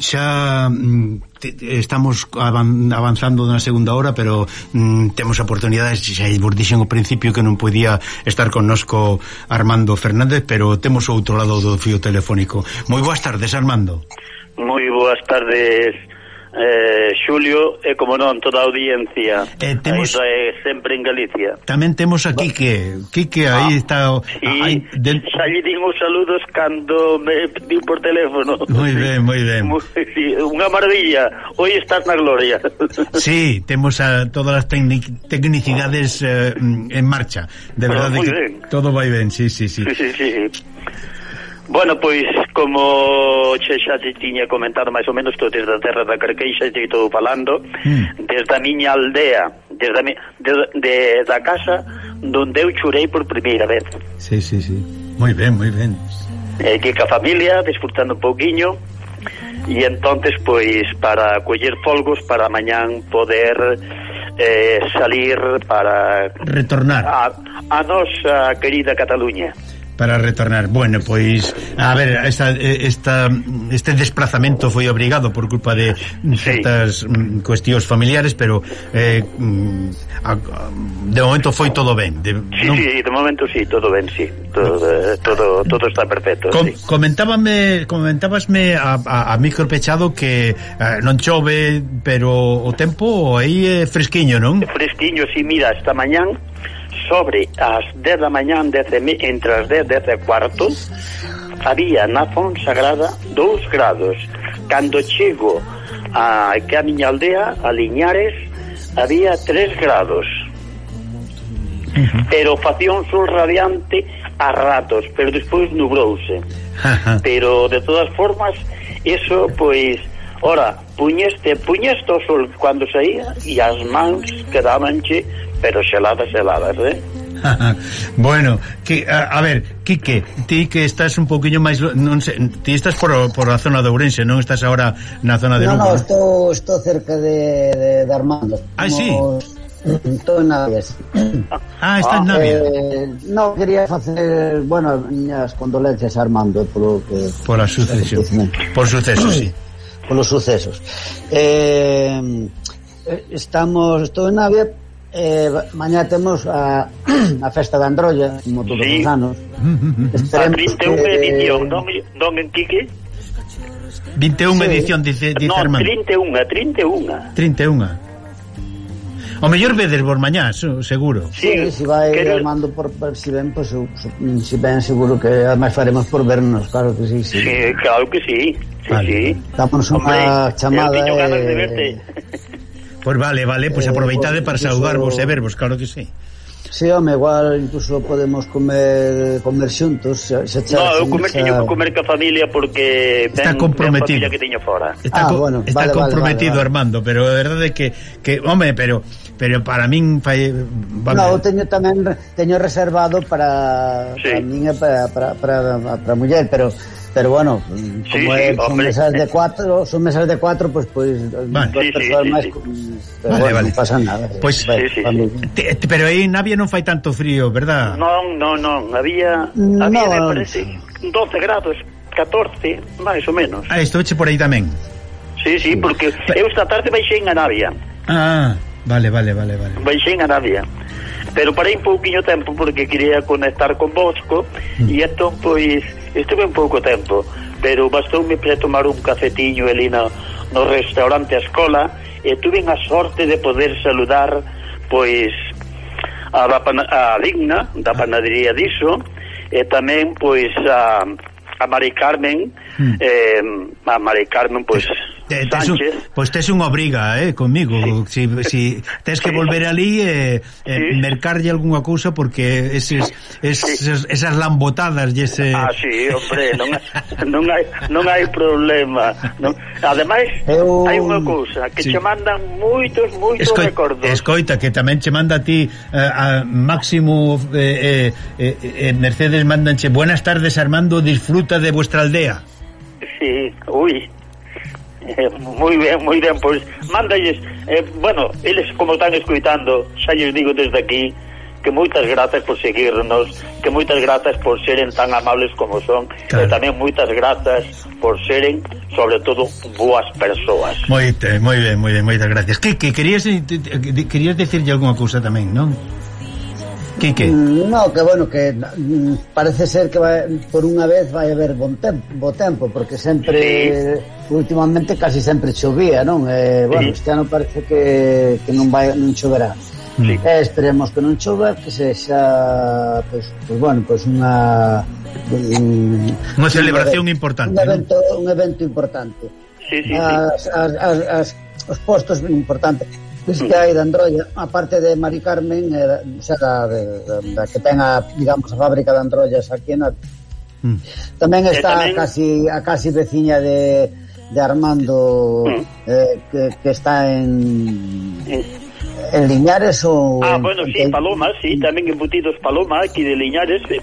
xa mm, estamos avanzando na segunda hora, pero mm, temos oportunidades, xa vos dixen ao principio que non podía estar connosco Armando Fernández, pero temos outro lado do fío telefónico. Moi boas tardes, Armando. Moi boas tardes, Eh, xulio e como non toda a audiencia. Eh, temos, é sempre en Galicia. Tamén temos a Quique. Quique ah, aí está sí, aí, de... xa lle din os saludos cando me di por teléfono. Moi ben, moi ben. Muy, sí, unha maravilla, hoy estás na gloria. Sí, temos a todas as tecnic, tecnicidades eh, en marcha. De verdade que ben. todo vai ben, sí, sí, sí, sí, sí, sí. Bueno, pois, como che xa te tiña comentado máis ou menos, todo desde a terra da Carqueixa e te estou falando, mm. desde a miña aldea, desde a mi, de, de, da casa donde eu churei por primeira vez. Sí, sí, sí. Moi ben, moi ben. Eh, que ca familia, disfrutando un pouquiño, e entonces pois, para coller folgos, para mañán poder eh, salir para... Retornar. A, a nosa querida Cataluña para retornar. Bueno, pois a ver, esta, eh, esta este desplazamento foi obrigado por culpa de certas sí. cuestións familiares, pero eh, mm, a, de momento foi todo ben. De, sí, non... sí, de momento sí, todo ben, sí. Todo eh, todo, todo está perfecto. Com, sí. Comentábame, comentábasme a, a, a micro pechado que eh, non chove, pero o tempo aí é fresquiño, non? Fresquiño, sí, mira, esta mañán sobre as 10 da mañán, entre as 10 e 10 e cuarto, había na Fonsagrada 2 grados. Cando chego a que a miña aldea, a Liñares, había 3 grados. Uh -huh. Pero facía un sol radiante a ratos, pero despois nubrouse. pero de todas formas, eso pois Ora, puñeste, puñeste o sol cando saía e as mans quedabanche pero xeladas, xeladas, eh? bueno, que, a, a ver, Quique, ti que estás un poquinho máis non sei, ti estás por, por a zona de Ourense, non estás agora na zona de Lugo. No, no, estou, estou cerca de, de, de Armando. Ah, si? sí. Estou en Navias. Ah, está en ah, Navias. Eh, non, quería facer, bueno, miñas condolencias a Armando polo que... Por a sucesión. Por sucesos, sí. Polos sucesos. Eh, eh, estamos, estou en Navias eh, mañá temos a, a festa da Androlla, como todos sí. os anos. Esperemos a 31 que... edición, non, non en Quique? 21 sí. edición, dice, dice no, Armando. 31, 31. 31. O mellor vedes vos mañá, seguro. Sí, sí si vai quero... Armando por, por si ven, pues, si ven seguro que además faremos por vernos, claro que sí. Sí, sí claro que sí. Sí, vale. sí. Dámonos unha chamada. Eu tiño ganas de verte. Eh... Pois vale, vale, pois pues eh, aproveitade para saudarvos e eh, vervos, claro que sí. Si, sí, home, igual incluso podemos comer comer xuntos, xa xa. No, eu comer xa... Xa... comer ca familia porque ben, está comprometido ben que teño fora. Está, ah, co bueno, está vale, comprometido vale, vale, Armando, pero a verdade é que que home, pero pero para min fai vale. No, teño tamén teño reservado para sí. para min e para para para, para a muller, pero pero bueno, como sí, sí, son mesas de cuatro, son mesas de cuatro, pues pues vale. dos sí, persoas máis, pero vale, bueno, vale. non pasa nada. Pois pues, vale, sí, vale. Te, te, pero aí en Navia non fai tanto frío, verdad? Non, non, non, había había no, me parece 12 grados, 14, máis ou menos. Ah, estuveche por aí tamén. Sí, sí, porque eu esta tarde baixei en Navia. Ah, vale, vale, vale, vale. Baixei en Navia pero parei un pouquiño tempo porque quería conectar con Bosco mm. e entón pois estuve un pouco tempo pero bastoume para tomar un cafetiño ali no, no restaurante a escola e tuve a sorte de poder saludar pois a, da pan, a Digna da ah. panadería diso e tamén pois a, a Mari Carmen mm. eh, a Mari Carmen pois te, tes un, pois tes unha obriga, eh, comigo, sí. si, si tes que volver ali e eh, eh, sí. mercarlle algunha cousa porque eses, eses, sí. esas lambotadas e ese Ah, sí, hombre, non hai, non hai, non hai problema. Non. Ademais, Eu... hai unha cousa que sí. che mandan moitos moitos Escoi... recordos. Escoita que tamén che manda a ti eh, a Máximo eh, eh, eh, eh Mercedes mandanche buenas tardes Armando, disfruta de vuestra aldea. Sí, uy, Eh, moi ben, moi ben, pois mándalles, eh, bueno, eles como están escuitando, xa lles digo desde aquí que moitas grazas por seguirnos, que moitas grazas por seren tan amables como son, claro. e tamén moitas grazas por seren, sobre todo, boas persoas. Moi, eh, moi ben, moi ben, moitas gracias. Que, que querías, eh, querías decirlle algunha cousa tamén, non? Quique. Mm, no, que bueno, que mm, parece ser que vai, por unha vez vai haber bon tempo, bo tempo porque sempre sí. últimamente casi sempre chovía, non? Eh, bueno, sí. este ano parece que, que non vai non choverá. Sí. Eh, esperemos que non chova, que sexa pois, pois bueno, pois unha un, unha celebración un evento, importante, un evento, ¿no? un evento importante. Sí, sí, as, sí. As, as, as, os postos importantes Desde que hai de Androlla, eh. a parte de Mari Carmen, eh, xa da, de, da, que ten a, digamos, a fábrica de Androllas aquí na... Mm. Tamén está tamén... casi a casi veciña de, de Armando mm. eh, que, que está en... En Liñares ou... Ah, bueno, sí, en... Paloma, sí, mm. tamén embutidos Paloma, aquí de Liñares, eh,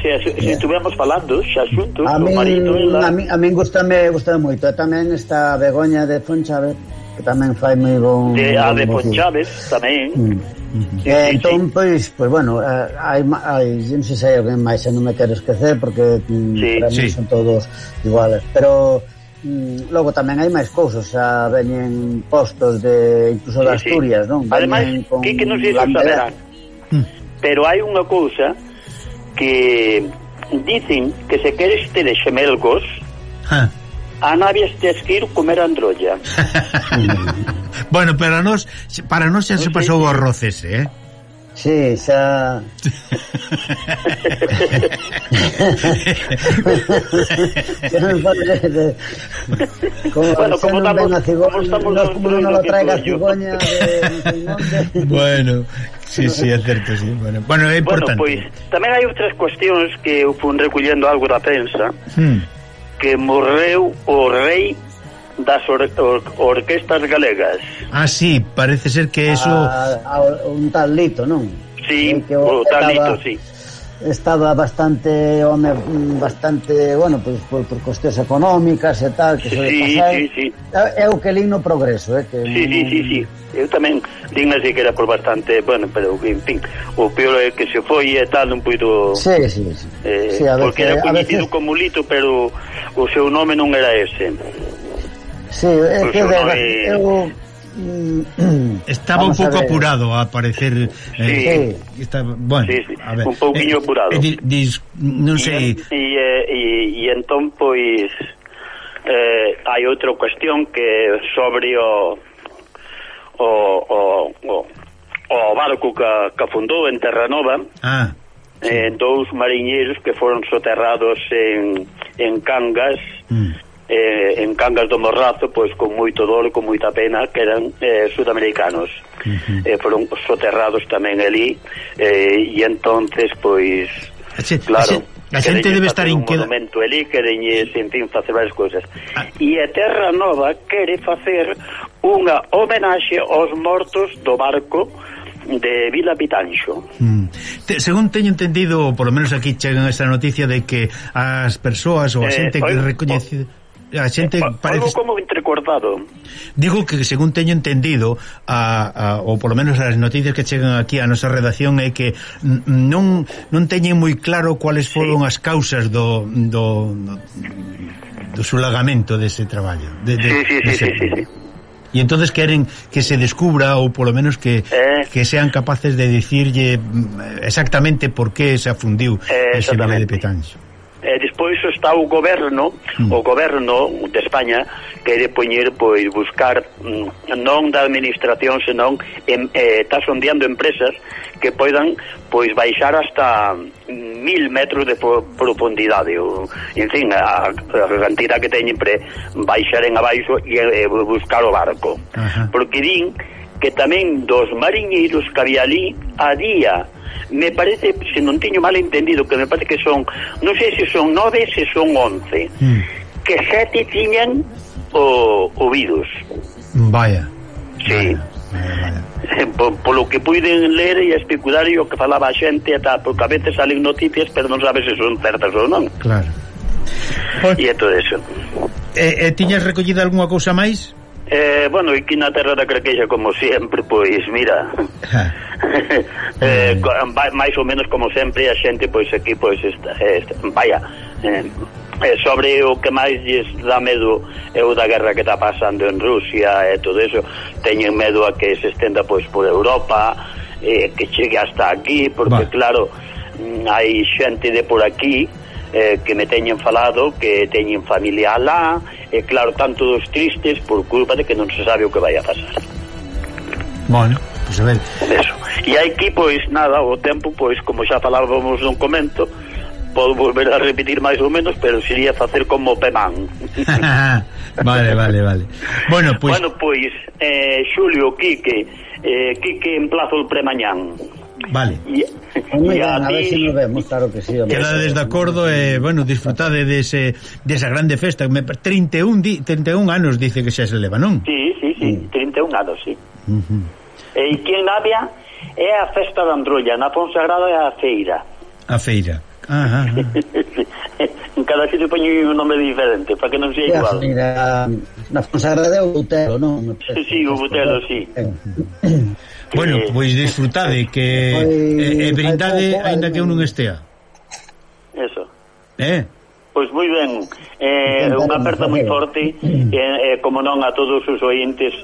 se, se, se yeah. estuvemos falando, xa xuntos, a min, la... a min, a min gustame, gustame moito, tamén está Begoña de Fonchave, que tamén fai moi bon... De, a de Ponchaves, pois tamén. Mm. mm, mm. Sí, eh, sí, entón, sí. pois, pois, bueno, eh, hai, hai, non sei se hai alguén máis, non me quero esquecer, porque mm, sí, para sí. son todos iguales, pero mm, logo tamén hai máis cousas, xa veñen postos de incluso sí, de Asturias, sí. non? Ademais, con que, que non sei se saberán, mm. pero hai unha cousa que dicen que se queres ter xemelgos, ah a navias tes que ir comer androlla. bueno, pero nos, para nós xa se pasou o roces, eh? Sí, xa... como, bueno, xa como, estamos, a como estamos... No, como non lo traiga a cigoña de... bueno, sí, sí, é certo, sí. Bueno, bueno é importante. Bueno, pois, tamén hai outras cuestións que eu fun recollendo algo da prensa. Hmm que morreu o rei das or or orquestas galegas. Ah, sí, parece ser que eso... A, a, un tal Lito, non? Sí, o, tal Lito, sí estaba bastante home bastante, bueno, pois pues, por, por cuestións económicas e tal, que suele sí, pasar. Sí, sí. É o que lin no progreso, eh, que Sí, sí, sí, sí. Eu tamén dime así que era por bastante, bueno, pero en fin, o peor é que se foi e tal, non puido Sí, sí, sí. Eh, sí veces, porque era coñecido veces... como Lito, pero o seu nome non era ese. Sí, é que de, eu Mm. Estaba Vamos un pouco apurado a aparecer eh, sí. está, bueno, sí, sí. A ver, un pouquinho eh, apurado. Eh, dis, non sei. E e entón pois eh, hai outra cuestión que sobre o o o, o, o barco que, que fundou en Terranova. Ah. Eh, sí. Eh, dous mariñeiros que foron soterrados en, en Cangas mm eh, en Cangas do Morrazo, pois con moito dolo, con moita pena, que eran eh, sudamericanos. Uh -huh. eh, foron soterrados tamén ali, eh, e entonces pois, ache, claro... A xente debe estar inquieta. Un monumento elí, quereñe, sin fin, facer varias cousas. Ah. E a Terra Nova quere facer unha homenaxe aos mortos do barco de Vila Pitanxo. Mm. Te, según teño entendido, por lo menos aquí chegan esta noticia de que as persoas ou a eh, xente eh, que recoñecida a xente eh, parece... Algo como entrecordado. Digo que, según teño entendido, a, a, ou polo menos as noticias que chegan aquí a nosa redacción, é que non, non teñen moi claro cuáles foron sí. as causas do, do, do sulagamento dese traballo. De, de, sí, sí, de sí, sí, sí, sí. E entonces queren que se descubra ou polo menos que, eh, que sean capaces de dicirlle mm, exactamente por que se afundiu eh, ese vale de Petanxo e despois está o goberno mm. o goberno de España quere poñer pois buscar mm, non da administración senón em, eh, está sondeando empresas que poidan pois baixar hasta mm, mil metros de profundidade o, en fin, a, a cantidad que teñen pre baixaren abaixo e, e buscar o barco uh -huh. porque din que tamén dos mariñeiros que había ali había me parece, se non teño mal entendido que me parece que son, non sei se son nove se son once mm. que sete tiñan o, o virus vaya sí. vaya. Por, polo que puiden ler e especular e o que falaba a xente e tal, porque a veces salen noticias pero non sabes se son certas ou non claro e é todo eso e, e tiñas recollida algunha cousa máis? Eh, bueno, aquí na terra da Crequeixa, como sempre, pois mira. eh, mm. máis ou menos como sempre a xente pois aquí pois está, esta, vaya, eh, eh, sobre o que máis lles dá medo é o da guerra que está pasando en Rusia e todo eso, teñen medo a que se estenda pois por Europa eh, que chegue hasta aquí, porque Va. claro mm, hai xente de por aquí eh, que me teñen falado que teñen familia alá e claro, tanto dos tristes por culpa de que non se sabe o que vai a pasar Bueno, pois pues a ver Eso. E aquí, pois, nada, o tempo pois, como xa falábamos non comento podo volver a repetir máis ou menos, pero sería facer como Pemán. vale, vale, vale. Bueno, pois... Bueno, pois, eh, Xulio, Quique, eh, Quique en plazo el premañán. Vale. Y, Muy y a, a ver si nos vemos, claro que sí. Quedades de acordo e, eh, bueno, disfrutade dese, desa grande festa. 31, di, 31 anos dice que xa se leva, non? Sí, sí, sí, mm. 31 anos, sí. Uh -huh. E aquí en Navia é a festa da Andrulla, na Fonsagrada é a feira. A feira. Ah, ah, ah. en cada sitio poño un nome diferente, para que non sea igual. Mira, na Fonsagrada é o Butelo, non? Sí, sí, o Butelo, sí. bueno, pois disfrutade que pois e, e brindade aínda que eu non estea. Eso. Eh? Pois moi ben. Eh, unha aperta moi forte eh, eh, como non a todos os ointes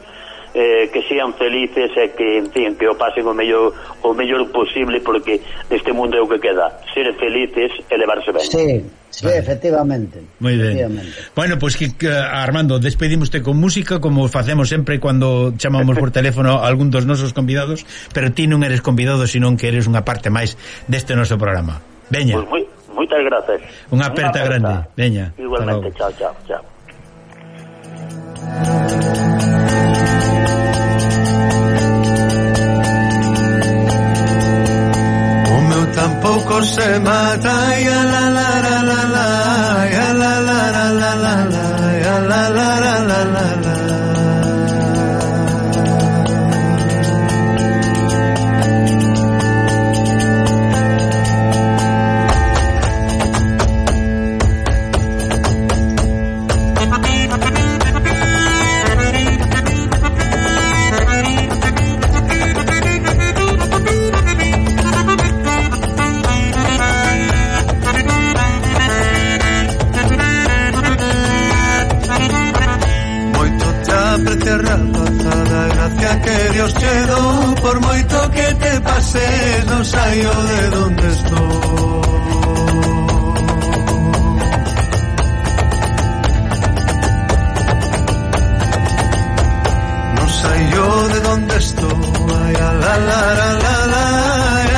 eh, que sean felices e que, en fin, que o pasen o mellor, o mellor posible porque neste mundo é o que queda ser felices e levarse ben sí. Sí, vale. efectivamente. Muy ben. Efectivamente. Bueno, pois pues que, que Armando, despedimoste con música como facemos sempre quando chamamos por teléfono a algún dos nosos convidados, pero ti non eres convidado, senón que eres unha parte máis deste noso programa. Veña. Pois pues moi, moitas grazas. Unha aperta, aperta grande. Veña. Igualmente, chao, chao, chao. Poucos se mata ya la la la la la ya la la la la la la ya la la la la la Ay, yo de donde estoy, ay, la, la, la, la, la, la.